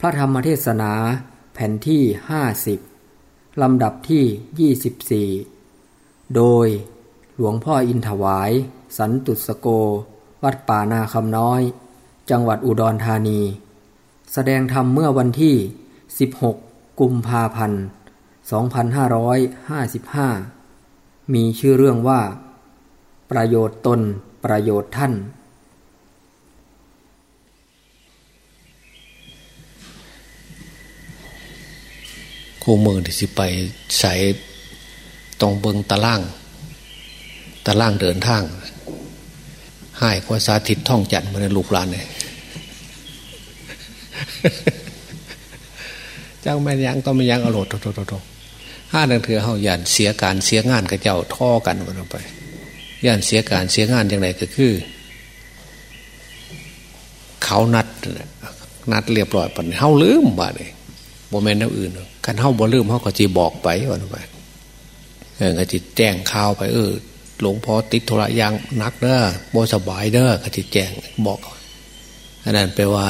พระธรรมเทศนาแผ่นที่ 50 ลำดับที่ 24 โดยหลวงพ่ออินถวาย สันตุสโก วัดป่านาคำน้อย จังหวัดอุดรธานี แสดงธรรมเมื่อวันที่ 16 กุมภาพันธ์ 2555 มีชื่อเรื่องว่า ประโยชน์ตนประโยชน์ท่าน คู่มือที่สิไปใส่ตรงเบิงตะล่างตะล่างเดินทางให้กว่าสาธิตท่องจันทร์มาในลูกหลานเลยเจ้าแม่ยังต้องไม่ยังอรรถโตห้าดังเถือเฮาย่านเสียการเสียงานกับเจ้าท่อกันกันไปย่านเสียการเสียงานอย่างไรก็คือ เขานัดนัดเรียบร้อยปันเฮาลืมบ่าเลย โมเมนต์อื่นกันเฮาบ่ลืมเฮาก็จีบอกไปวันไปเออก็จิแจ้งข่าวไปเออหลวงพ่อติดโทระยางนักเด้อบ่สบายเด้อก็จิแจ้งบอกอันนั้นแปลว่า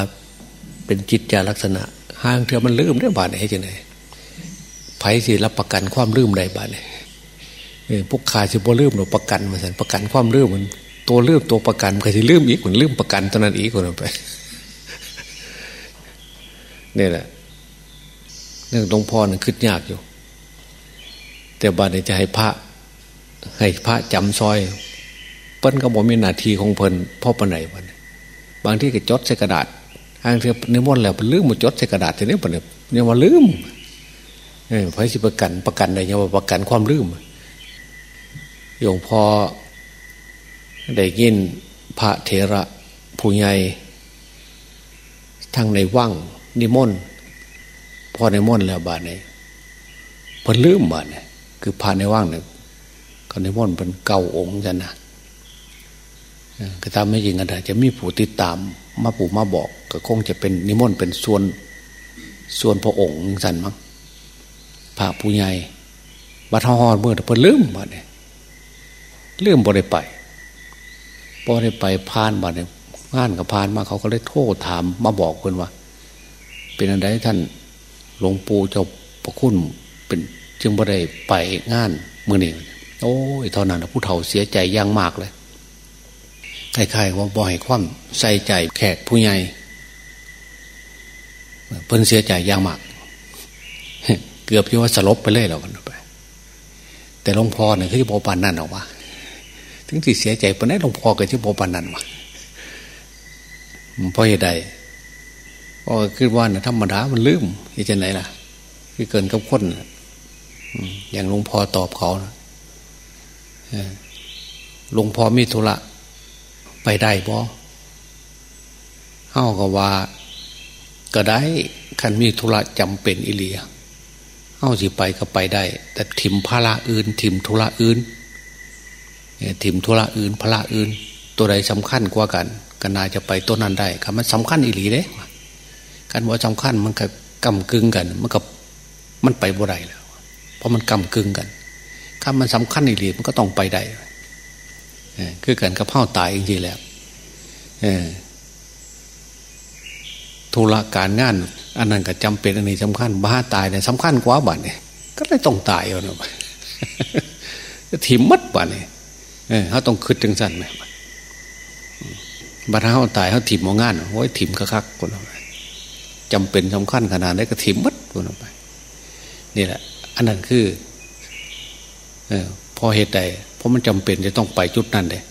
เป็นจิตจาลักษณะห้างเธอมันลืมได้บาดไหนจังไงไผ่สิรับประกันความลืมได้บาดไหนพวกขาสิบ่ลืมหรือประกันมาสันประกันความลืมมัน ตัวลืมตัวประกันก็สิลืมอีกเหมือนลืมประกันตอนนั้นอีกคนไปนี่แหละ เรื่องหลวงพ่อนี่คิดยากอยู่ แต่บาดนี้จะให้พระ ให้พระจำซอย เปิ้นก็บอกมีหน้าที่ของเพิ่นพ่อปนไหนวันบางที่ก็จดใส่กระดาษทางเทียนิมนต์แล้วลืมมาจดใส่กระดาษทีนี้ปนเนี่ยยังว่าลืมเออพระสิประกันประกันอะไรยังว่าประกันความลืมหลวงพ่อได้ยินพระเถระผู้ใหญ่ทางในว่างนิมนต์ พอในมนต์แล้วบาดนี้เพิ่นลืมบาดนี้คือพระในว่างเนี่ยก็ในมนต์เป็นเก่าองค์จันนะก็ตามไม่จริงกันจะมีผู้ติดตามมาปู่มาบอก ก็คงจะเป็นนิมนต์เป็นส่วนส่วนพระองค์สันมั้งพระผู้ใหญ่บัดทอดเมื่อเพิ่นลืมบาดนี้ลืมบ่ได้ไปบ่ได้ไปพานบาดนี้งานกับพานมาเขาก็เลยโทษถามมาบอกเพิ่นว่า เป็นอะไรท่าน หลวงปู่เจ้าประคุณเป็นจึงบ่ได้ไปงานมือนี่โอ้ยเท่านั้นผู้เฒ่าเสียใจย่างมากเลยคล้ายๆว่าบ่ให้ความใส่ใจแขกผู้ใหญ่เพิ่นเสียใจย่างมาก เกือบที่ว่าสลบไปเลยแล้วกันไป แต่หลวงพ่อเนี่ยคือโบปานนั่นหรอวะถึงที่เสียใจปนนี้หลวงพ่อก็ที่โบปานนั่นวะเพราะเหตุใด ก็คือว่านะธรรมดามันลืมที่จะไหนล่ะ คือเกินกับคนอย่างหลวงพ่อตอบเขาหลวงพ่อมีธุระไปได้บ่เฮาก็ว่า ก็ได้คันมีธุระจำเป็นอิเลียเฮาสิไปก็ไปได้ แต่ถิมพระอื่น ถิมธุระอื่นถิมธุระอื่นพระอื่น ตัวใดสำคัญกว่ากัน ก็น่าจะไปตัวนั้นได้คำมันสำคัญอิลีเด้ การว่าสำคัญมันก็กำกึ่งกัน มันกับมันไปบ่ได้แล้ว เพราะมันกำกึ่งกันคำมันสำคัญอิลีมันก็ต้องไปได้คือกันกับเผ่าตายจริงๆแล้วธุระการงาน อันนั้นก็จำเป็นอันนี้สำคัญบ้าตายเนี่ยสำคัญกว่าบ้านเนี่ยก็เลยต้องตายเอาเนาะถิ่มมัดบ้านเนี่ยเขาต้องคืดจังสันไหมบัดเขาตายเขาถิ่มมองงานโอ้ยถิ่มคักๆคนไป จำเป็นสำคัญขนาดนี้ก็ถิ่มมัดคนไปนี่แหละ อันนั้นคือเออพอเหตุใดเพราะมันจำเป็นจะต้องไปจุดนั้นเลย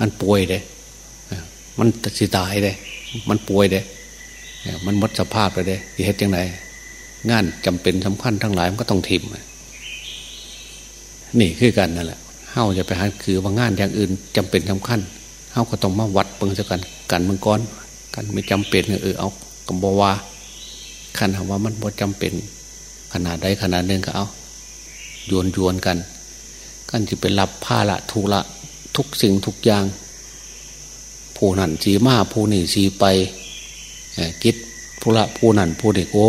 มันป่วยเลยมันสิตายเลยมันป่วยเลยมันหมดสภาพเลยเลยเหตุยังไงงานจำเป็นสำคัญทั้งหลายมันก็ต้องทิมนี่คือกันนั่นแหละเฮาจะไปหาคือว่างานอย่างอื่นจำเป็นสำคัญเฮาก็ต้องมาวัดเปิงสักกันกันมังกรกันไม่จำเป็นเออเอา ก็บอว่าขันหาว่ามันบ่จำเป็น ขนาดใดขนาดหนึ่งก็เอาโยนโยนกันกันจะเป็นรับผ้าละทุละทุกสิ่งทุกอย่างผู้นั่นสีมาผู้นี่สีไปคิดผู้ละผู้นั่นผู้เด็กโอ้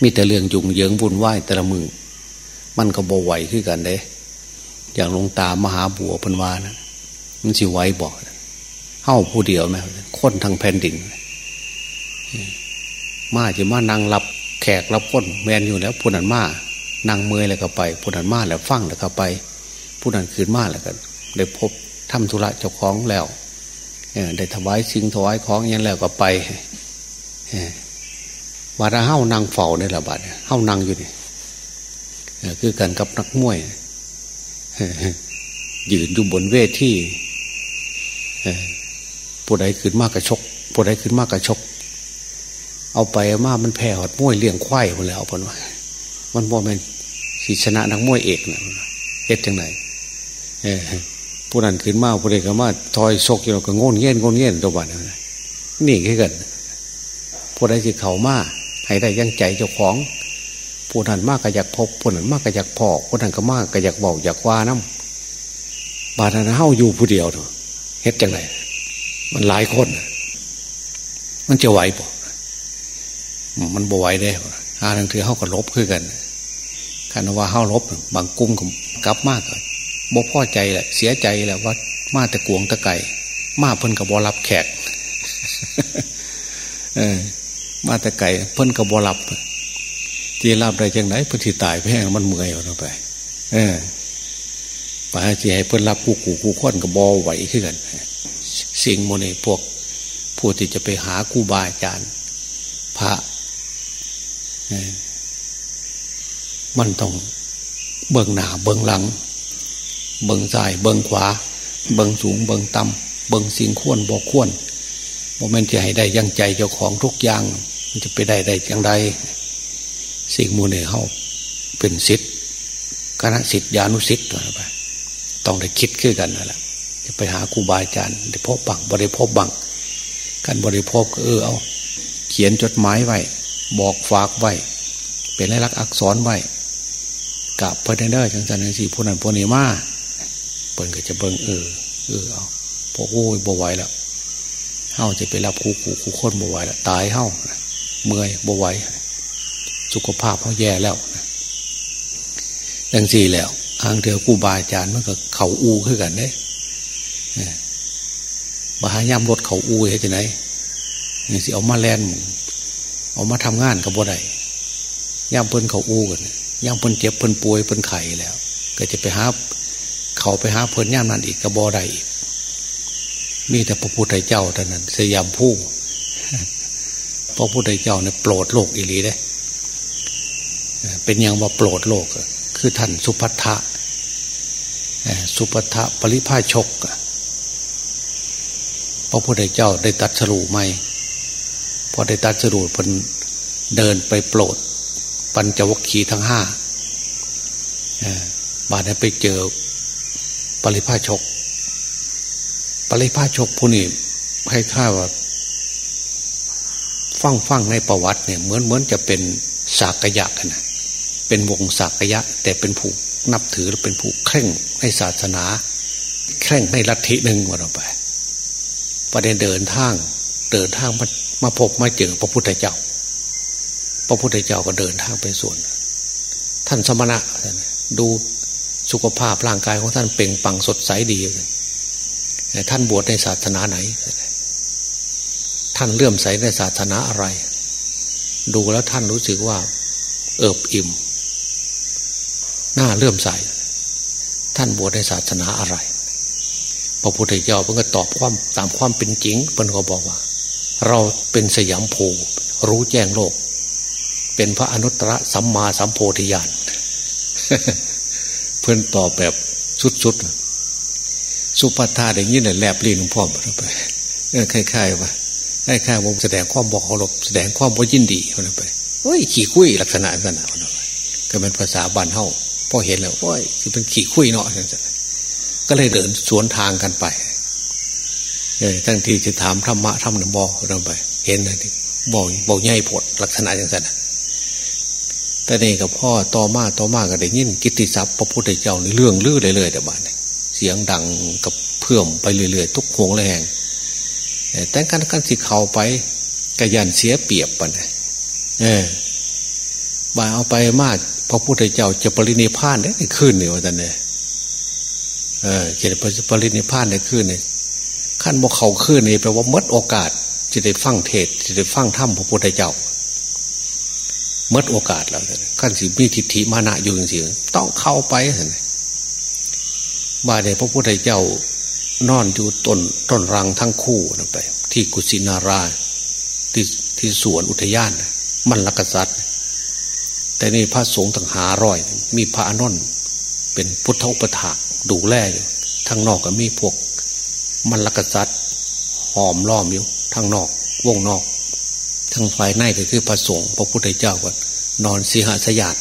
มีแต่เรื่องยุ่งเหยิงวุ่นวายแต่ละมือมันก็บ่ไหวขึ้นกันเด้อย่างลงตามหาบัวพันวานะมันสิไหวบอกเฮ้าผู้เดียวไหมคนทางแผ่นดิน มาจะมานั่งรับแขกรับคนแมนอยู่แล้วผู้นั้นมานั่งเมื่อยแล้วก็ไปผู้นั้นมาแล้วฟังแล้วก็ไป ผู้นั้นคืนมาแล้วก็ได้พบทำธุระเจ้าของแล้วได้ถวายสิ่งถวายของอย่างแล้วก็ไปวาระเฮ้านั่งเฝ้าในระบาดเฮ้านั่งอยู่นี่คือกันกับนักมวยยืนอยู่บนเวทีผู้ใดขึ้นมากกระชกผู้ใดขึ้นมากกระชก เอาไปมามันแผ่หอดมวยเลี้ยงควายหมดแล้วเอาผลว่ามันบ่เป็นศีชนะนักมวยเอกนะเฮ็ดจังไหนผู้นั้นขึ้นมาผู้ใดก็มาทอยชกอยู่ก็งนเงี้ยนงนเงี้ยนตัวบ้านนี่แค่กันผู้ใดที่เขามาให้ได้ยังใจเจ้าของผู้นั้นมากก็อยากพบผู้นั้นมากก็อยากพอผู้นั้นก็มากก็อยากเบอกอยากว่าน้ำบาดนั้นเฮาอยู่ผู้เดียวเถอะเฮ็ดจังไรมันหลายคน มันจะไหวบ่ มันบ่ไหวได้อาทังถือเฮาก็ลบคือกันคันว่าเฮาลบบางกุ้งก็กลับมากเลยบ่พอใจแหละเสียใจแหละว่ามาแต่กวงตะไก่มาเพิ่นกับบอรับแขกเออมาแต่ไก่เพิ่นกับบอรับจีรับได้จังไหนเพิ่นที่ตายแพงมันเมื่อยเอาไป เออป่าจีให้เพิ่นรับกูกูกูค้อนกับบอไหวขึ้นกันสิ่งโมเนพวกผู้ที่จะไปหากูบาอาจารย์ พระ มันต้องเบื้องหน้าเบื้องหลัง เบื้องซ้ายเบื้องขวา เบื้องสูงเบื้องต่ำเบื้องสิ่งควรบอกควรโมเมนต์จะให้ได้ยังใจเจ้าของทุกอย่างมันจะไปได้ได้อย่างไรสิ่งมูลเนเขาเป็นสิทธิ์คณะสิทธิานุสิทธิ์ตัวไปต้องได้คิดขึ้นกันนั่นแหละจะไปหาครูบาอาจารย์ได้พบบังบริพบบังการบริพบก็เออเอา เขียนจดหมายไว้ บอกฝากไว้ เป็นลายลักษณ์อักษรไว้กับเพื่อนเดอจังสันสี่ผู้นั้นผู้นี้มาเปิ่นก็จะเบิ่งเออเออเอาพอโอ้ยบวไหวแล้วเฮาจะไปรับครูครูครูคนบวไหวแล้วตายเฮาเมื่อยบวไหวสุขภาพเขาแย่แล้วดังสี่แล้วทางเถือกูบาอาจารย์มันก็เขาอูขึ้นกันเนี่ยบาหายามรถเขาอูเห็นไหมนี่สิเอามาแลน เอามาทำงานกับบ่ได้ย่ามเพิ่นเขาอูกันย่ามเพิ่นเจ็บเพิ่นป่วยเพิ่นไข่แล้ว ก็จะไปหาเขาไปหาเพิ่นย่ามนั้นอีกกับบ่ได้อีกมีแต่พระพุทธเจ้าเท่านั้นสยามผู้พระพุทธเจ้าเนี่ยโปรดโลกอีหลีได้ เป็นอย่างว่าโปรดโลก คือท่านสุภัทะสุภัทะปริพาชก พระพุทธเจ้าได้ตัดสรุไหม พอได้ตัดสรุปเพิ่นเดินไปโปรด ปัญจวัคคีย์ทั้งห้าบาดนั้นไปเจอปริพาชก ปริพาชกผู้นี้ให้ข้าว่าฟังฟังในประวัติเนี่ยเหมือนเหมือนจะเป็นสากยะกันนะเป็นวงสากยะ แต่เป็นผู้นับถือและเป็นผู้เคร่งในศาสนา เคร่งในลัทธิหนึ่งวันออกไปประเด็นเดินทาง เดินทางมา มาพบมาเจอพระพุทธเจ้า พระพุทธเจ้าก็เดินทางไปส่วน ท่านสมณะดูสุขภาพร่างกายของท่านเป่งปังสดใสดี ท่านบวชในศาสนาไหน ท่านเลื่อมใสในศาสนาอะไร ดูแล้วท่านรู้สึกว่า เอิบอิ่ม หน้าเลื่อมใส ท่านบวชในศาสนาอะไร พระพุทธเจ้าเพิ่งก็ตอบความตามความเป็นจริงเพิ่นก็บอกว่า เราเป็นสยามภูรู้แจ้งโลก เป็นพระอนุตตรสัมมาสัมโพธิญาณเพื่อนตอบแบบสุดๆสุปัทธานอย่างนี้เนี่ยแลบลิ้นของพ่อไปเออคล้ายๆว่าคล้ายๆวงแสดงความบอกเคารพแสดงความบ่ยินดีคนไปเฮ้ยขี่คุยลักษณะนั้นนะก็เป็นภาษาบ้านเฮาพอเห็นแล้วโอ้ยคือเป็นขี่คุยเนาะก็เลยเดินสวนทางกันไป ทั้งที่จะถามธรรมะธรรมนบอเราไป เห็นนะบอกบอกใหญ่ผดลักษณะอย่างนั้นแต่นี่กับพ่อต่อมาต่อมาก็ได้ยินกิตติศัพท์พระพุทธเจ้าในเรื่องลือเลยๆแต่บ้านเสียงดังกับเพื่อมไปเรื่อยๆทุกโขงแรงแต่การกันสิเขาไปกระยันเสียเปียบปะเนี่ยเออบาเอาไปมากพระพุทธเจ้าจะปรินิพานได้ขึ้นเนี่ยว่าแต่เนี่ยเออจะปรินิพานในคืนนี่ ขั้นบอกเขาคืนนี่แปลว่ามดโอกาสจะได้ฟังเทศจะได้ฟังธรรมพระพุทธเจ้ามื่อโอกาสแล้วขั้นสิมีทิฏฐิมานะอยู่จริงๆต้องเข้าไปเห็นบาเดพระพุทธเจ้านอนอยู่ต้นต้นรังทั้งคู่นะไป ที่กุสินาราที่ที่สวนอุทยาน มันลักษัตริย์แต่นี่พระสงฆ์ต่างหาร้อย มีพระอนนท์เป็นพุทธอุปถากดูแลอยู่ทางนอกก็มีพวก มันลักษัตริย์หอมล้อมอยู่ทางนอก วงนอกทางฝ่ายในก็คือพระสงฆ์พระพุทธเจ้าก็นอนสีหสยาด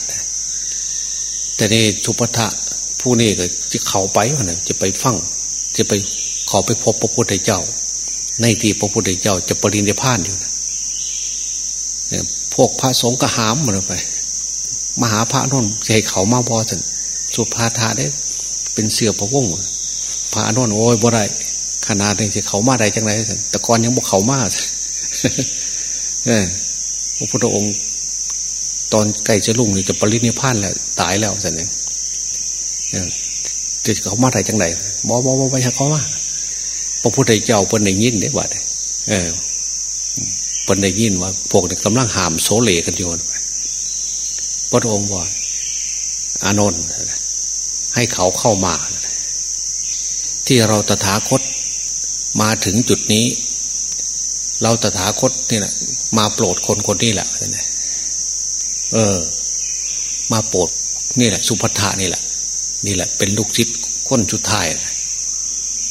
แต่นี่ชุปทะผู้นี้ก็จะเข้าไปวะนะจะไปฟังจะไปขอไปพบพระพุทธเจ้า ในที่พระพุทธเจ้าจะปรินิพานอยู่นะพวกพระสงฆ์ก็หามมันไป มหาพระนนท์ใจเขามาพอสันสุภาธาได้เป็นเสือพระวงศ์พระนนท์โอ้ยบ่ได้ ขนาดนี้จะเขามาได้จังไรสันแต่ก่อนยังบอกเขามาพระพุทธองค์ ตอนไก่จะลุ่งนี่จะปรินิพานแล้วตายแล้วสันเองจะเขามาได้จังไรบอบอบอไปเขามาพระพุทธเจ้าเป็นในยินได้บ่ได้เออเป็นในยินว่า พวกนี้กำลังหามโซเลกันอยู่พระองค์ว่าอานนท์ให้เขาเข้ามา ที่เราตถาคต มาถึงจุดนี้ เราตถาคตนี่แหละมาโปรดคนคนนี้แหละเออ มาโปรดนี่แหละ สุภัทานี่แหละ นี่แหละ เป็นลูกศิษย์คนชุดท้าย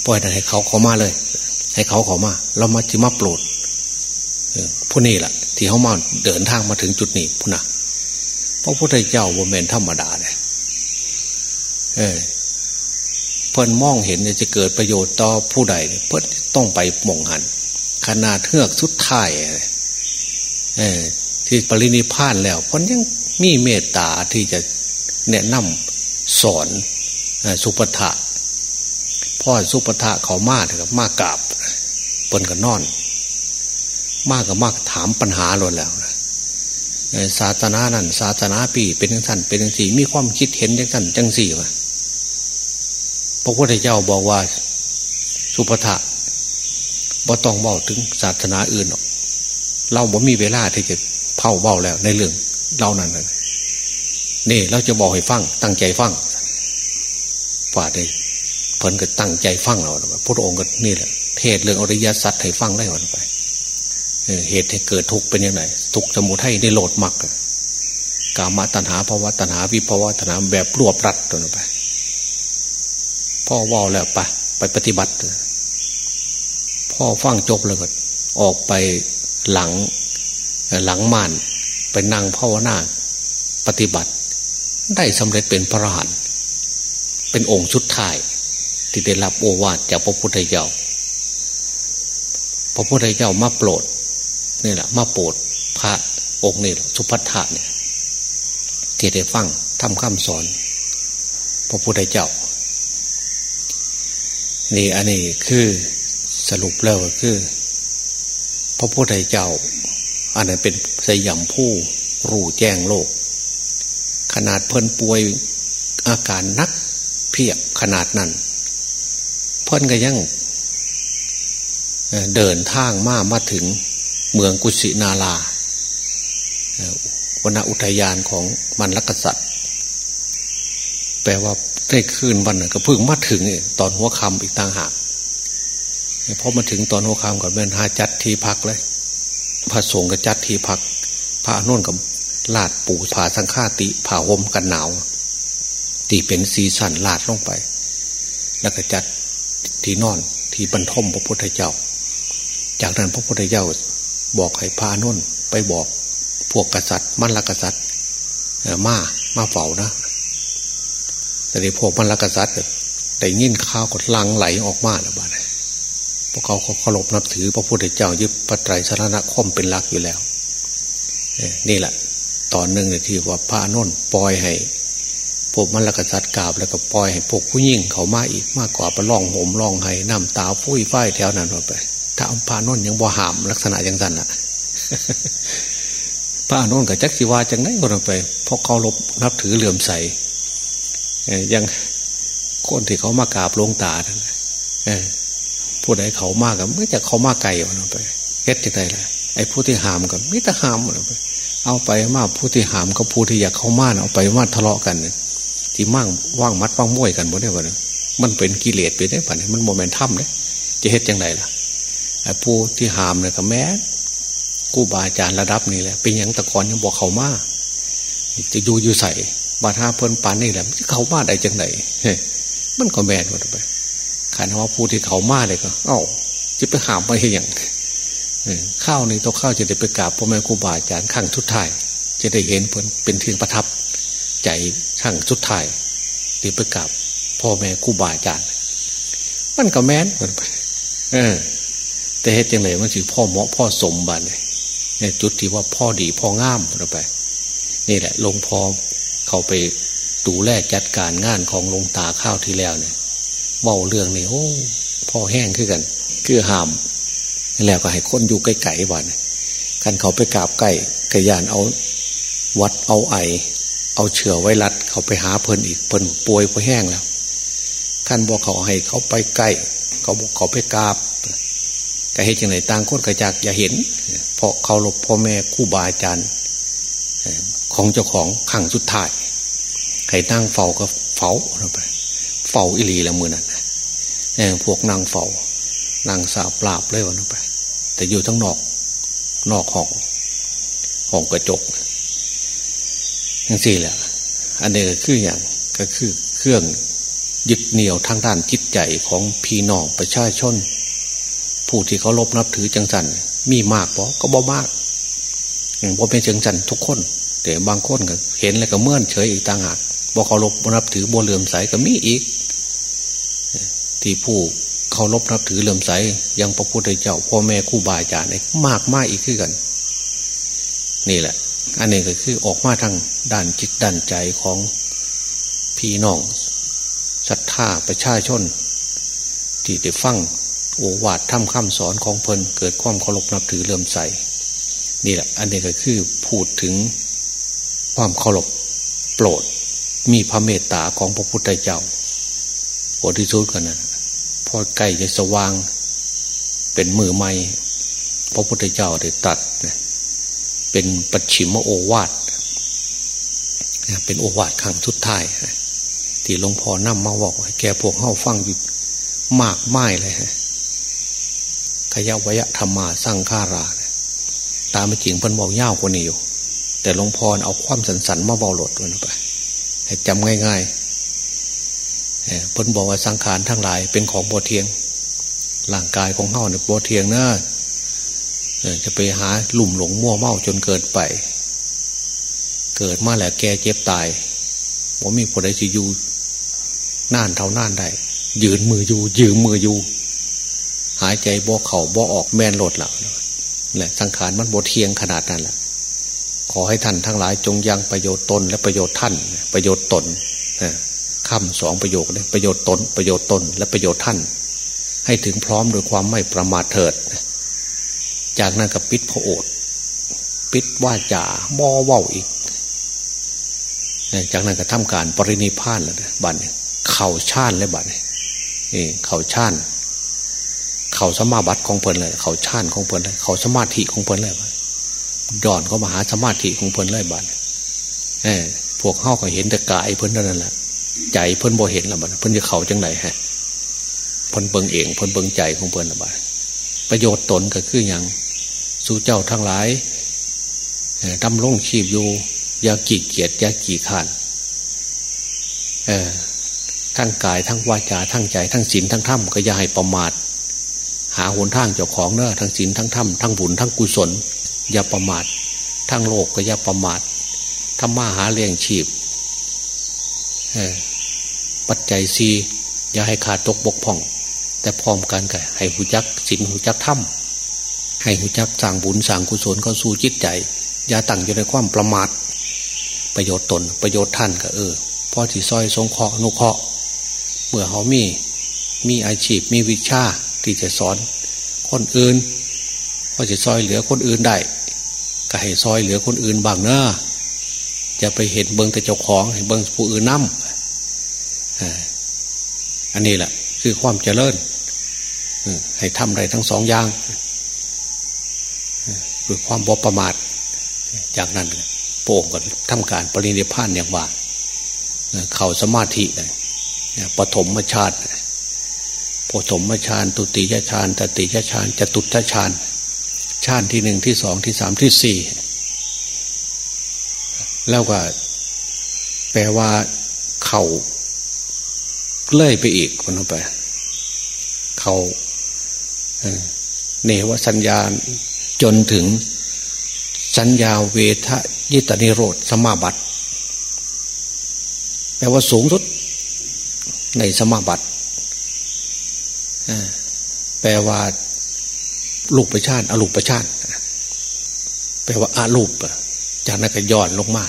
ปล่อยให้เขาเขามาเลย ให้เขาเขามา เรามาจิมาโปรดผู้นี้แหละที่เขามาเดินทางมาถึงจุดนี้พุนะพระพุทธเจ้าบนเมนธรรมดาเลยเออ เพิ่นมองเห็นจะเกิดประโยชน์ต่อผู้ใดเพิ่นต้องไปมองหันขนาดเทือกสุดท้ายเออที่ปรินิพานแล้วเพิ่นยังมีเมตตาที่จะแนะนำสอนสุปทะพ่อสุปทะเขามาเถอะมากราบเปิ้นก็นอน มากกับมากถามปัญหาลนแล้วศาสนานั่นศาสนาปีเป็นจังสันเป็นจังสี่มีความคิดเห็นจังสันจังสี่วะ ระพุทธเจ้าบอกว่า สุภะบ่ต้องเบาถึงศาสนาอื่นหรอกเราบ่มีเวลาที่จะเผาเบาแล้วในเรื่องเล่านั้นนี่เราจะบอกให้ฟัง ตั้งใจฟังฝ่าได้เพิ่นก็ตั้งใจฟังเราพระองค์ก็นี่แหละ เทศเรื่องอริยสัจให้ฟังได้หมดไปเหตุให้เกิดทุกข์เป็นยังไงทุกข์สมุทัยได้โหลดมักกามาตัณหาภาวะตัณหาวิภาวะตัณหาแบบรวบรัดตัวไป พ่อว่าแล้วไปไปปฏิบัติ พ่อฟังจบแล้วก็ออกไปหลังหลังม่านไปนั่งภาวนาปฏิบัติ ได้สำเร็จเป็นพระอรหันต์เป็นองค์ชุดท้าย ที่ได้รับโอวาทจากพระพุทธเจ้าพระพุทธเจ้ามาโปรดนี่แหละมาโปรดพระองค์นี่สุภัทธะเนี่ยที่ได้ฟังทำคำสอน พระพุทธเจ้า นี่อันนี้คือสรุปแล้วก็คือ พระพุทธเจ้า อันนั้นเป็นสยามผู้รู้แจ้งโลก ขนาดเพิ่นป่วยอาการนักเพียบขนาดนั้น เพิ่นก็ยังเดินทางมามาถึงเมืองกุสินาลาวนอุทยานของมันลักษัตริย์ แปลว่าได้คืนวันก็เพิ่งมาถึงตอนหัวคำอีกต่างหากเพอมาถึงตอนหัวคำก่อนเป็นหาจัดทีพักเลย พระสงฆ์ก็จัดทีพัก พระนุ่นกับลาดปูผ่าสังฆาติผ่าห่มกันหนาวตีเป็นสีสันลาดลงไป แล้วก็จัดที่นอนที่บรรทมพระพุทธเจ้า จากนั้นพระพุทธเจ้าบอกให้พานุ่นไปบอกพวกกษัตริย์ มันละกษัตริย์มามาเฝ้านะ แต่ในพวกมันลกษัตริย์แต่ยินข้าวกดลังไหลออกมาแล้วบ้านพวกเขาเขาเคารพนับถือพระพุทธเจ้ายึดพระไตรสรณคมเป็นหลักอยู่แล้วนี่แหละ ตอนหนึ่งเนี่ยที่ว่าพระนุ่นปล่อยให้พวกมันละกษัตริย์กราบแล้วก็ปล่อยให้พวกผู้ยิ่งเขามาอีกมากกว่าไปล่องห่มล่องไห้น้ำตาฟุ้ยฝ้ายแถวนั้นไป ถ้าอพานนยังบ่หามลักษณะอย่างนั้นอะพระนนกับจักสิวาจังไงก็ไปเพราะเขาลบนับถือเหลื่อมใส ยังคนที่เขามากราบลงตาผู้ใดเขามากกับไม่จะเขามากไกลมันไปเฮ็ดจังไงล่ะไอ้ผู้ที่หามกับม่แต่หามมันไป เอาไปมาผู้ที่หามกับผู้ที่อยากเข้ามาเอาไปมาทะเลาะกันที่มั่งว่างมัดว่างม้วยกันบ่ได้บ่เนี่ยมันเป็นกิเลสไปได้ป่ะเนี่ยมันโมเมนตัมเนี่ยจะเฮ็ดยังไงล่ะไอ้ผู้ที่หามเนี่ยก็แม้กู้บาอาจารย์ระดับนี้แหละเป็นอย่างตะกอนยังบอกเขามาจะอยู่อยู่ใส่ บาท่าเพิ่นปานนี่แหละจะเขามาได้จังไหนมันก็แมนหมดไปขันว่าผู้ที่เขามาเลยก็ เอ้าจะไปหามไปอย่างข้าวในตัวข้าวจะได้ไปกราบพ่อแม่ครูบาอาจารย์ข้งทุดท้าย จะได้เห็นผลเป็นเทียงประทับ ใจขั้งสุดท้ายหรือไปกราบพ่อแม่ครูบาอาจารย์ มันก็แม้นมันไปเออแต่เหตุยังไงมันถือพ่อเหมาะพ่อสมบัติเนี่ยจุดที่ว่าพ่อดีพ่องามเราไป นี่แหละลงพอ เขาไปดูแลจัดการงานของลงตาข้าวที่แล้วเนี่ยเบาเรื่องนี่โอ้พ่อแห้งขึ้นกัน คือหาม แล้วก็ให้คนอยู่ใกล้ๆบ้านกันเขาไปกราบไก่กระยานเอาวัดเอาไอ เอาเชื่อไว้รัดเขาไปหาเพลินอีกเพลินป่วยเพอแห้งแล้วขันบอกเขาให้เขาไปใกล้เขาบอกเขาไปกราบก็ให้จังไหนต่างคนกระจากอย่าเห็น เพราะเขาลบพ่อแม่คู่บาอาจารย์ ของเจ้าของขังสุดท้ายใครนั่งเฝ้าก็เฝ้าไปเฝ้าอิลีละมือนั่นพวกนางเฝ้านางสาปราบเลยวันไป แต่อยู่ทั้งนอก นอกห้องห้องกระจกอย่างสี่แหละอันนี้ก็คืออย่างก็คือเครื่องยึดเหนี่ยวทางด้านจิตใจของพี่น้องประชาชน ผู้ที่เขาลบนับถือจังสันมีมากปะก็บ่มากอย่างพอเป็นจังสันทุกคน แต่บางคนก็เห็นแล้วก็เมื่อนเฉยอีกต่างหากบอกเขาลบนับถือบัวเลื่อมใสก็มีอีก ที่ผู้เขารบนับถือเลื่อมใสยังพระพุทธเจ้าพ่อแม่คู่บาอาจารย์มากมากอีกขึ้นกัน นี่แหละ อันนี้ก็คือออกมาทางด้านจิตด้านใจของพี่น้องศรัทธาประชาชน ที่ได้ฟังโอวาททำคำสอนของเพลินเกิดความเคารพนับถือเลื่อมใส นี่แหละ อันนี้ก็คือพูดถึง ความเคารพโปรด มีพระเมตตาของพระพุทธเจ้าโอที่สุดกันนะพอใกล้จะสว่าง เป็นมือไม่พระพุทธเจ้าได้ตัดเป็นปัจฉิมโอวาทเป็นโอวาทครั้งสุดท้ายที่หลวงพ่อนั่มมาบอกแกพวกเข้าฟังอยู่มากไม้เลยฮะขยะวยะธรรมาสร้างฆารา ตามไม่จริงพิ่นบอกยาวกว่านี้อยู่ แต่หลวงพ่อเอาความสันสันมาเบาหลดไปให้จำง่ายๆเพิ่นบอกว่าสังขารทั้งหลายเป็นของโบเทียงร่างกายของเฮาเนี่ยโบเทียงนะจะไปหาหลุ่มหลงมั่วเมาจนเกิดไป เกิดมาแล้วแกเจ็บตายผมมีผู้ใดจะอยู่น่านเท่าน่านได้ยืนมืออยู่ยืมมืออยู่ หายใจบ่เข่าบ่ออกแม่นหลดละแหละสังขารมันโบเทียงขนาดนั้นแหละ ขอให้ท่านทั้งหลายจงยังประโยชน์ตนและประโยชน์ท่าน ประโยชน์ตนคำสองประโยคเลยประโยชน์ตน ประโยชน์ตน และประโยชน์ท่าน ให้ถึงพร้อมโดยความไม่ประมาทเถิด จากนั้นกับปิดพระโอษฐ์ปิดว่าจ่าบอว่าอีก จากนั้นก็ทำการปรินิพานแล้วนะบัดเนี่ยเข่าชาติเลยบัดเนี่ยเข่าชาติเข่าสมาบัติของเพลินเลย เข่าชาติของเพลินเลย เข่าสมาธิของเพลินเลย ย่อนก็มาหาสมาธิของเพลินเลยบัดเออพวกเข้าก็เห็นแต่กายเพลินเท่านั่นแหละใจเพิ่นบ่เห็นละบ้านเพิ่นจะเข่าจังไหนฮะเพิ่นเบิงเองเพิ่นเบิงใจของเพิ่นละบานประโยชน์ตนก็คืออย่างสู่เจ้าทั้งหลายดำรงชีพอยู่ยากี่เกียรติยากี่ขานทั้งกายทั้งวาจาทั้งใจ ทั้งศีลทั้งธรรมก็อย่าให้ประมาท หาหนทางเจ้าของเนอะทั้งศีลทั้งธรรมทั้งบุญทั้งกุศล อย่าประมาททั้งโลกก็อย่าประมาททำมาหาเลี้ยงชีพปัจจัยสีอย่าให้ขาดตกบกพร่อง แต่พร้อมกันกันให้หูจักศีลหูจักธรรมให้หูจักสั่งบุญสั่งกุศลเข้าสู่จิตใจ อย่าตั้งอยู่ในความประมาท ประโยชน์ตนประโยชน์ท่านก็เออพ่อที่ซอยทรงเคราะห์นุเคราะห์เมื่อเขามีมีอาชีพมีวิชาที่จะสอนคนอื่นพอจะซอยเหลือคนอื่นได้ ก็ให้ซอยเหลือคนอื่นบางเนอะจะไปเห็นเบิ้งแต่เจ้าของเห็นเบิ้งผู้อื่นนั่มอันนี้แหละคือความเจริญให้ทำอะไรทั้งสองอย่างด้วยความบอประมาท จากนั้นพระองก็ทำการปรินิพานอย่างว่าเข่าสมาธิปฐมฌานปฐมฌานตุติยฌานตติยฌานจตุตฌาน ฌานที่หนึ่งที่สองที่สามที่สี่แล้วก็แปลว่าเข่าเลื่อยไปอีกคนไป เขาเนวสัญญาจนถึงสัญญาเวทะยิตนิโรธสมาบัติ แปลว่าสูงสุดในสมาบัติแปลว่า ลูกประชาติอลูกประชาติแปลว่าอาลูปจากนั้นก็ย้อนลงมา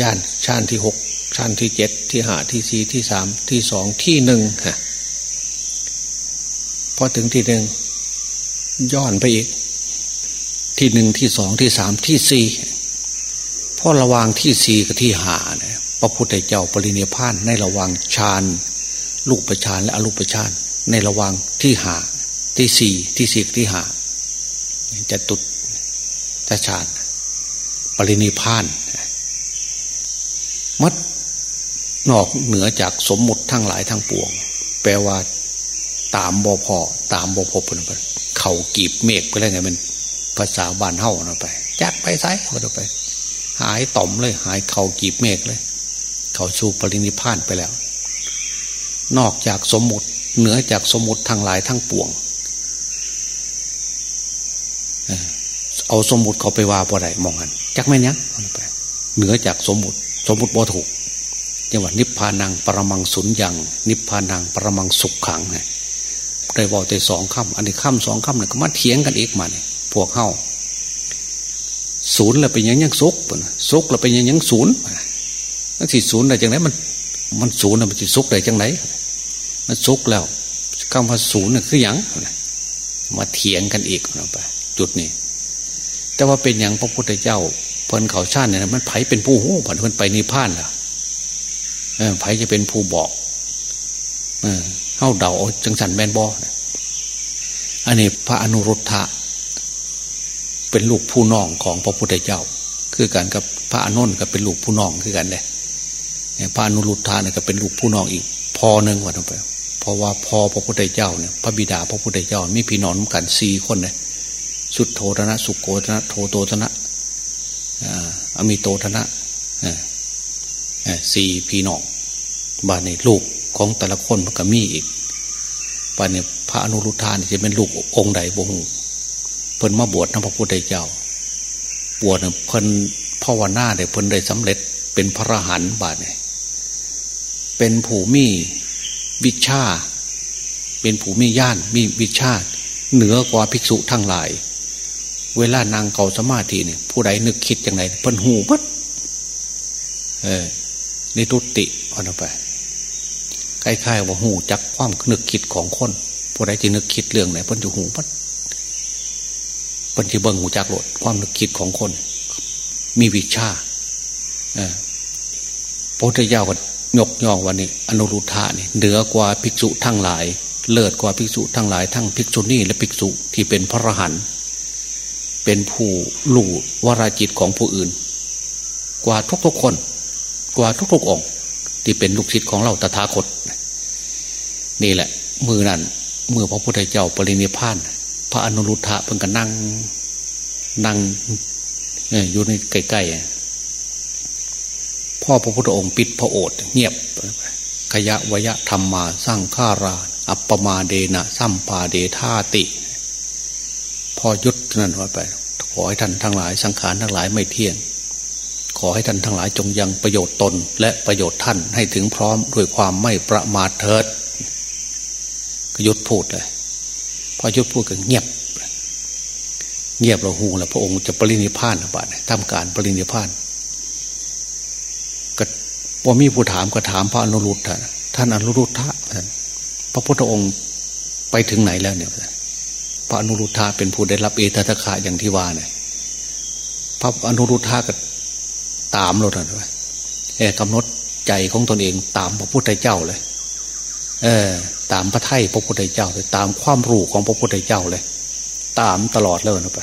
ย่านชาติที่หกชาติที่เจ็ดที่ห้าที่สี่ที่สามที่สองที่หนึ่งฮะพอถึงที่หนึ่งย้อนไปอีก ที่หนึ่งที่สองที่สามที่สี่พอระวางที่สี่กับที่หาเนี่ยพระพุทธเจ้าปรินิพานในระวางฌานลูกประชานและอรูปฌานในระวางที่หา ที่สี่ที่สี่ที่หาจะตุดจะฌานปรินิพาน มัดนอกเหนือจากสมมุติทั้งหลายทั้งปวง แปลว่า ตามบ่พอตามบ่พบไปเขากีบเมฆไปแล้วไงมัน ภาษาบานเฮ้านะไปจักไปไซก็ไป หายต่อมเลย หายเขากีบเมฆเลย เขาชูปรินิพานไปแล้ว นอกจากสมมุติเหนือจากสมมุติทั้งหลายทั้งปวง เอาสมมุติเขาไปว่าบ่ได้มองกันจักไม่เนี้ยเหนือจากสมมุติ สมมุติบ่ถูกจังหวัดนิพพานังปรมังสุญญ์นิพพานังปรมังสุขขังไงได้บอกแต่สองคำอันนี้คำสองคำเนี่ยก็มาเถียงกันอีกมาเนี่ยพวกเข้าศูนย์เราเป็นยังยังซุกซุกเราเป็นยังยังศูนย์นั่นสิศูนย์อะไรจังไหนมัน มันศูนย์มันจะซุกอะไรจังไหนมันซุกแล้วคำว่าศูนย์น่ยคือยังมาเถียงกันอีกไปจุดนี้ แต่ว่าเป็นอย่างพระพุทธเจ้าเพิ่นเขาชาติเนี่ยมันไผเป็นผู้หู้ผ่านเพิ่นไปนิพพานล้วไผจะเป็นผู้บอกเฮ้าเดาจังสันแมนบออันนี้พระอนุรุทธะเป็นลูกผู้น้องของพระพุทธเจ้า คือกันกับพระอนุนก็เป็นลูกผู้น้องคือกันเลยพระอนุรุทธะเนี่ยก็เป็นลูกผู้น้องอีกพอหนึ่งวันไปเพราะว่าพอพระพุทธเจ้าเนี่ยพระบิดาพระพุทธเจ้ามีพี่น้องกันสี่คนเลย สุดโทธนะ สุโกธนะ โทโตธนะอมิโตธนะสี่พี่น้องบ้านในลูกของแต่ละคนมันก็มีอีกป่านนี้พระอนุรุทธานจะเป็นลูกองค์ใดบ่งเพิ่นมาบวชนะพระพุทธเจ้า บวชเพิ่นภาวนาเดี๋ยเพิ่นได้สำเร็จเป็นพระหันบาทเนี่ยเป็นผู้มีวิชา เป็นผู้มีญาณมีวิชา เหนือกว่าภิกษุทั้งหลาย เวลานางเก่าสมาธิเนี่ยผู้ใดนึกคิดอย่างไรเพิ่นหูมัดเออนิทุติเอาไปคล้ายๆว่าหูจักความนึกคิดของคน ผู้ใดจะนึกคิดเรื่องไหนเพิ่นจะหูพัดเพิ่นจะเบิ่งหูจักโหลดความนึกคิดของคน มีวิชาพระพุทธเจ้าก็ยกย่องวันนี้ อนุรุทธะนี่เหนือกว่าภิกษุทั้งหลาย เลิศกว่าภิกษุทั้งหลายทั้งภิกษุนี่และภิกษุที่เป็นพระรหันต์ เป็นผู้ลู่วราจิตของผู้อื่น กว่าทุกๆคน กว่าทุกๆองค์ที่เป็นลูกศิษย์ของเราตถาคต นี่แหละ มือนั่นมือพระพุทธเจ้าปรินิพาน พระอนุรุทธะเพิ่งกันนั่งนั่งอยู่ในใกล้ๆพ่อพระพุทธองค์ปิดพระโอษฐ์เงียบขยะวยะธรรมมาสร้างฆารา อัปปมาเดนะสัมปาเดธาติ พอยุดนั่นว่าไป ขอให้ท่านทั้งหลายสังขารทั้งหลายไม่เที่ยง ขอให้ท่านทั้งหลายจงยังประโยชน์ตน และประโยชน์ท่านให้ถึงพร้อมด้วยความไม่ประมาทเถิดก็ยุดพูดเลย พอยุดพูดก็เงียบ เงียบเราหูแล้วพระองค์จะปรินิพานบาททำการปรินิพานก็พอมีผู้ถามก็ถามพระอนุรุตท่านท่านอนุรุทธะท่านพระพุทธองค์ไปถึงไหนแล้วเนี่ย พระอนุรุทธะเป็นผู้ได้รับเอตตะคะอย่างที่ว่าเนี่ยพระอนุรุทธะก็ตามเราเลยเออกำหนดใจของตนเองตามพระพุทธเจ้าเลย เออ ตามพระไถ่พระพุทธเจ้าเลย ตามความรู้ของพระพุทธเจ้าเลย ตามตลอดเลยนะไป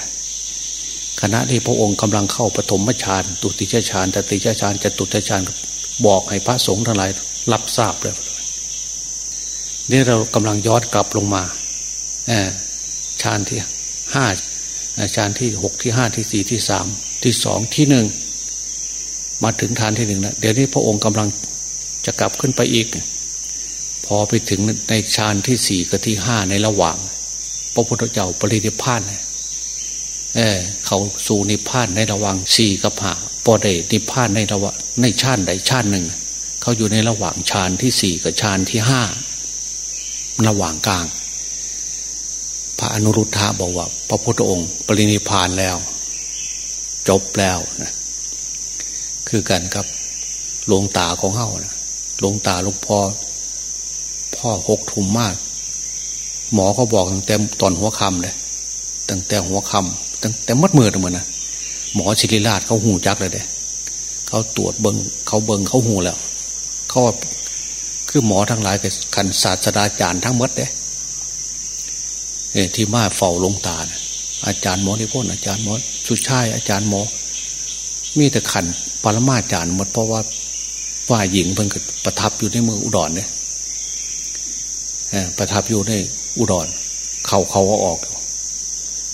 ขณะที่พระองค์กำลังเข้าปฐมฌานตุติยฌานตติยฌานจตุตฌานบอกให้พระสงฆ์ทั้งหลายรับทราบเลยนี่เรากำลังย้อนกลับลงมา เออ ฌานที่ห้าฌานที่หกที่ห้าที่สี่ที่สามที่สองที่หนึ่งมาถึงฐานที่หนึ่งแล้วเดี๋ยวนี้พระองค์กำลังจะกลับขึ้นไปอีก พอไปถึงในฌานที่สี่กับที่ห้าในระหว่าง พระพุทธเจ้าปรินิพานเออเขาสู่นิพพานในระหว่างสี่กับห้าพอได้นิพพานในระหว่างในชาติใดชาติหนึ่ง เขาอยู่ในระหว่างฌานที่สี่กับฌานที่ห้าระหว่างกลาง พระอนุรุทธะบอกว่า พระพุทธองค์ ปรินิพานแล้ว จบแล้วนะคือกันครับหลวงตาของเฮานะหลวงตาหลวงพ่อพ่อหกทุ่มมาก หมอเขาบอกตั้งแต่ตอนหัวค่ำเลยตั้งแต่หัวค่ำตั้งแต่มัดมือเหมือนนะหมอศิริราชเขาหูจักเลยเด้เขาตรวจเบิงเขาเบิงเขาหูแล้ว เขาคือหมอทั้งหลายกับขันศาสตราจารย์ทั้งมดเด้ ที่มาเฝ้าลงตาอาจารย์หมอที่พ้นอาจารย์หมอสุชายอาจารย์หมอ มีแต่ขันปรมาจารย์หมดเพราะว่าฝ่ายหญิงเพิ่งประทับอยู่ในเมืองอุดรเนี่ยประทับอยู่ในอุดร เขาเขาก็ออก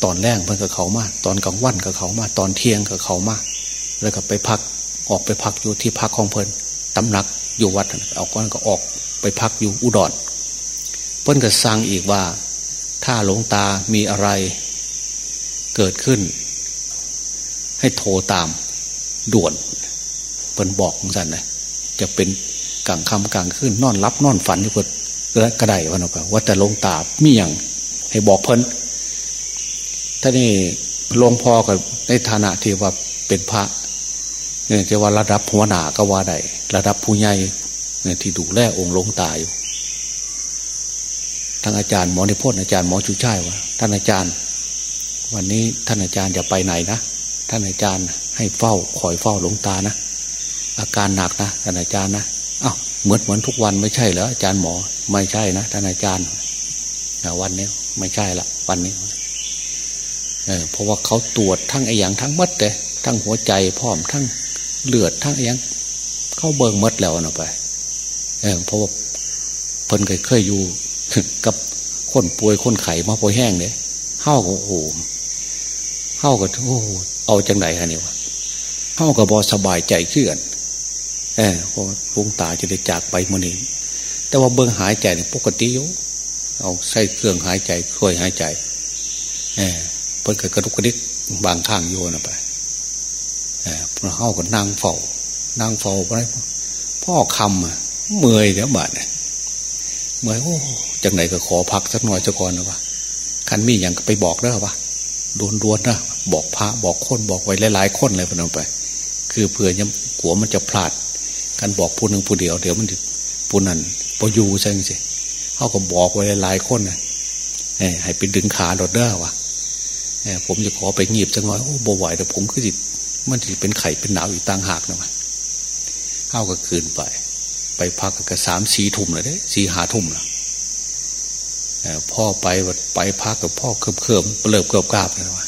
ตอนแรกเพิ่งกับเขามากตอนกลางวันกับเขามากตอนเที่ยงกับเขามากแล้วก็ไปพักออกไปพักอยู่ที่พักของเพลินตำหนักอยู่วัดเอาก้อนก็ออกไปพักอยู่อุดรเพิ่นก็สั่งอีกว่า ถ้าหลวงตามีอะไร เกิดขึ้น ให้โทรตามด่วนเพิ่นบอกของสันนะจะเป็นกลางคำกลางขึ้นนอนรับนอนฝันอยู่ก็กระไดวันออกว่าแต่ลงตามีอย่างให้บอกเพิ่นท่านี่หลวงพ่อกับในฐานะที่ว่าเป็นพระเนี่ยจะว่าระดับหัวหนาก็ว่าได้ระดับผู้ใหญ่เนี่ยที่ดูแลองค์ลงตาอยู่ ทางอาจารย์หมอในพจน์อาจารย์หมอชูช่ายว่าท่านอาจารย์ วันนี้ท่านอาจารย์จะไปไหนนะท่านอาจารย์ให้เฝ้าคอยเฝ้าหลวงตานะ อาการหนักนะท่านอาจารย์นะอา้าวเหมือนเหมือนทุกวันไม่ใช่เหรออาจารย์หมอไม่ใช่นะท่านอาจารย์วันนี้ไม่ใช่ละวันนี้เออเพราะว่าเขาตรวจทั้งไอ้อย่างทั้งมัดเลยทั้งหัวใจพร้อมทั้งเลือดทั้งไอ้อย่างเข้าเบิงมัดแล้วนะไปเออเพราะว่าเพิ่นเคยเคยอยู่ กับคนป่วยคนไข้มาป่วยแห้งเนี่ยเฮ้าก็โอ้โหเฮ้าก็โอ้เอาจังไหนฮะเนี่ยวะเฮ้าก็บอสบายใจเชื่อนเออพอลุงตาจะได้จากไปมื่อนี้แต่ว่าเบิ้งหายใจเนี่ยปกติอยู่เอาใส่เครื่องหายใจค่อยหายใจ เออเพิ่นเกิดกระดุกกระดิกบางข้างโยนไปเออเข้ากับนางเฝ้านางเฝ้าไปพ่อคำอะเมื่อยเดี๋ยวบาดเนี่ย เมื่อยโอ้จังไหนก็ขอพักสักหน่อยสักก่อนนะวะคันมีอย่างก็ไปบอกเด้อวะดวนดวนนะบอกพระบอกคนบอกไว้หลายๆคนเลยพนมไป คือเผื่อยังหัวมันจะพลาดกันบอกผู้หนึ่งผู้เดียวเดี๋ยวมันผู้นั้นพออยู่ใช่ไหมสิเขาก็บอกไว้หลายคนนะให้ไปดึงขาดดเด้อวะผมจะขอไปงีบสักหน่อยโอ้บ่ไหวแต่ผมคือจิตมันจะเป็นไข่เป็นหนาวอีกต่างหากนะวะเข้าก็คืนไป ไปพักก็สามสี่ทุ่มเลยเด้สี่หาทุ่มละพ่อไปไปพักกับพ่อเคิมเคิมเลิบเกิบกราบนะวะ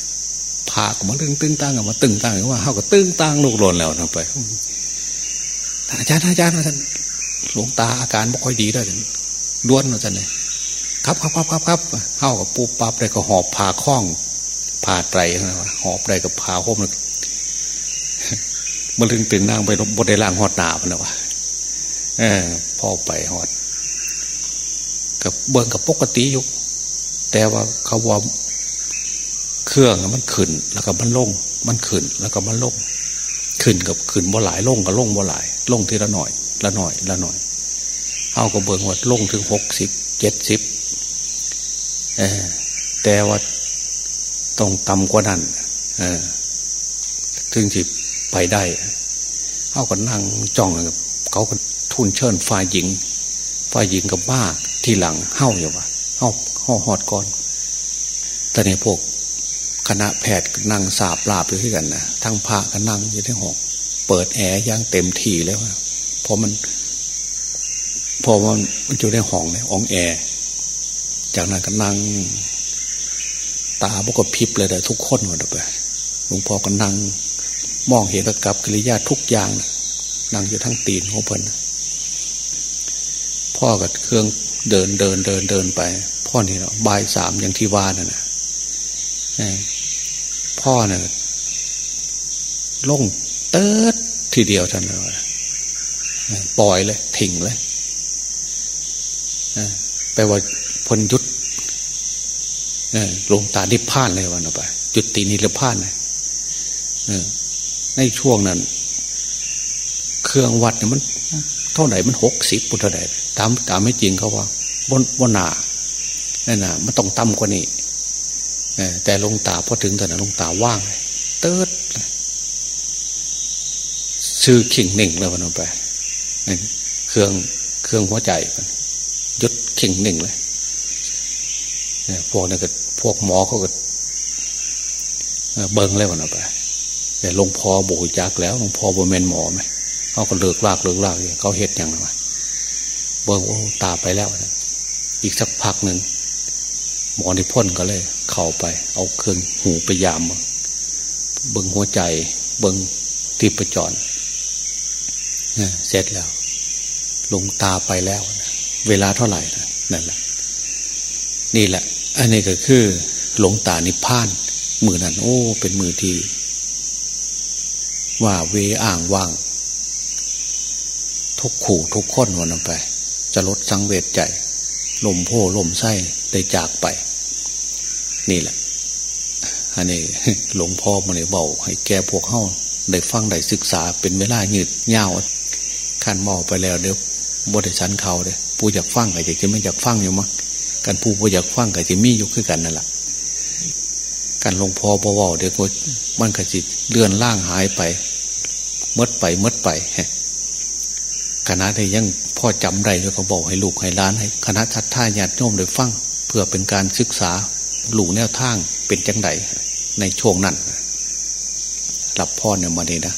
พาก็มาตึงตึงตั้งมาตึงตั้งว่าเขาก็ตึงตั้งลูกหล่นแล้วนะไปอาจารย์อาจารย์อาจารย์หลวงตาอาการไม่ค่อยดีด้วยด้วนอาจารย์เลยครับครับครับครับครับเข้ากับปูปั๊บได้ก็หอบผ่าคล้องผ่าไตรนะวะหอบได้กับผ่าห่มเลยมันถึงตึงนั่งไปบนในล่างหอดหนาพนะวะ เออพ่อไปหอดกับเบิ้งกับปกติอยู่แต่ว่าเขาว่าเครื่องมันขึ้น แล้วก็มันลง มันขึ้น แล้วก็มันลง ขึ้นกับขึ้นบ่หลายลงกับลงบ่หลาย ลงทีละหน่อย ละหน่อย ละหน่อย เอากับเบิ้งว่าลงถึงหกสิบเจ็ดสิบเออแต่ว่าต้องต่ำกว่านั้นเออถึงจิบไปได้เขาก็นั่งจ้องกับเขาก็ ทุนเชิญฝ่ายหญิง ฝ่ายหญิงกับบ้าทีหลังเฮ้าอยู่วะเฮ้าเฮ้าหอดก่อน แต่ในพวกคณะแพทย์นั่งสาบลาบอยู่ที่กันนะทั้งพระก็นั่งอยู่ที่ห้องเปิดแอร์ย่างเต็มที่แล้วเพราะมันพอมันมันอยู่ในห้องเนี่ยองแอร์ จากนั้นก็นั่ง ตาบกพิบเลยแต่ทุกคนหมดไปลวงพ่อก็นั่ง มองเห็นกับกิริยาทุกอย่างนั่งอยู่ทั้งตีนของเพิ่น พ่อกับเครื่องเดินเดินเดินเดินไป พ่อนี่เนาะบ่ายสามอย่างที่ว่านั่นนะพ่อเนี่ยลงเติร์ดทีเดียวท่านเลยปล่อยเลยทิ้งเลยแปลว่าพลยุทธลงตาดิพานเลยวันออกไป จุดตีนิรพานเลยในช่วงนั้น เครื่องวัดเนี่ยมัน เท่าไหร่มันหกสิบปุถะได ตามตามไม่จริงเขาว่าบนบนหนานี่นนะมันต้องต่ำกว่านี้แต่ลงตาพอถึงตอนนั้นลงตาว่าง เติร์ดซื้อขิงหนึ่งเลยวันออกไปเครื่องเครื่องหัวใจยุดขิงหนึ่งเลยพวกนี้ก็พวกหมอเขาก็เบิ้งเลยวันออกไปแต่หลวงพ่อบุกจักแล้วหลวงพ่อบุเมนหมอไหมเขาก็เลิกลากเลิกลากเขาเฮ็ดอย่างไร บิ้งโอ้ตาไปแล้วอีกสักพักหนึ่งหมอที่พ่นก็เลย เข้าไป เอาเครื่องหูไปยาม เบิ้งหัวใจ เบิ้งที่ประจรเสร็จแล้ว ลงตาไปแล้วเวลาเท่าไหร่นั่นแหละ นี่แหละ อันนี้ก็คือ หลงตานิพพาน มือนั้น โอ้ เป็นมือที่ ว่าเวอ่างว่าง ทุกขู่ทุกคนวันนั้นไป จะลดสังเวชใจลมโพลมไส้ได้จากไป นี่แหละ อันนี้หลวงพ่อมาเนี่ยบอกให้แกพวกเข้าได้ฟังได้ศึกษาเป็นเวลายืดยาวขั้นมอไปแล้วเดี๋ยวบริษันเขาเลยผู้อยากฟังก็จะไม่อยากฟังอยู่มั้งการผู้ผู้อยากฟังก็จะมีอยู่ขึ้นกันนั่นแหละการหลวงพ่อบวเดี๋ยวมันก็จิตเลื่อนล่างหายไปมดไปมดไป คณะที่ยังพ่อจำได้แล้วก็บอกให้ลูกให้ล้านให้คณะชัดท่าญาติโยมได้ฟังเพื่อเป็นการศึกษาหลู่แนวทางเป็นจังไดในช่วงนั้นรับพ่อเนี่ยมาเนี่นะ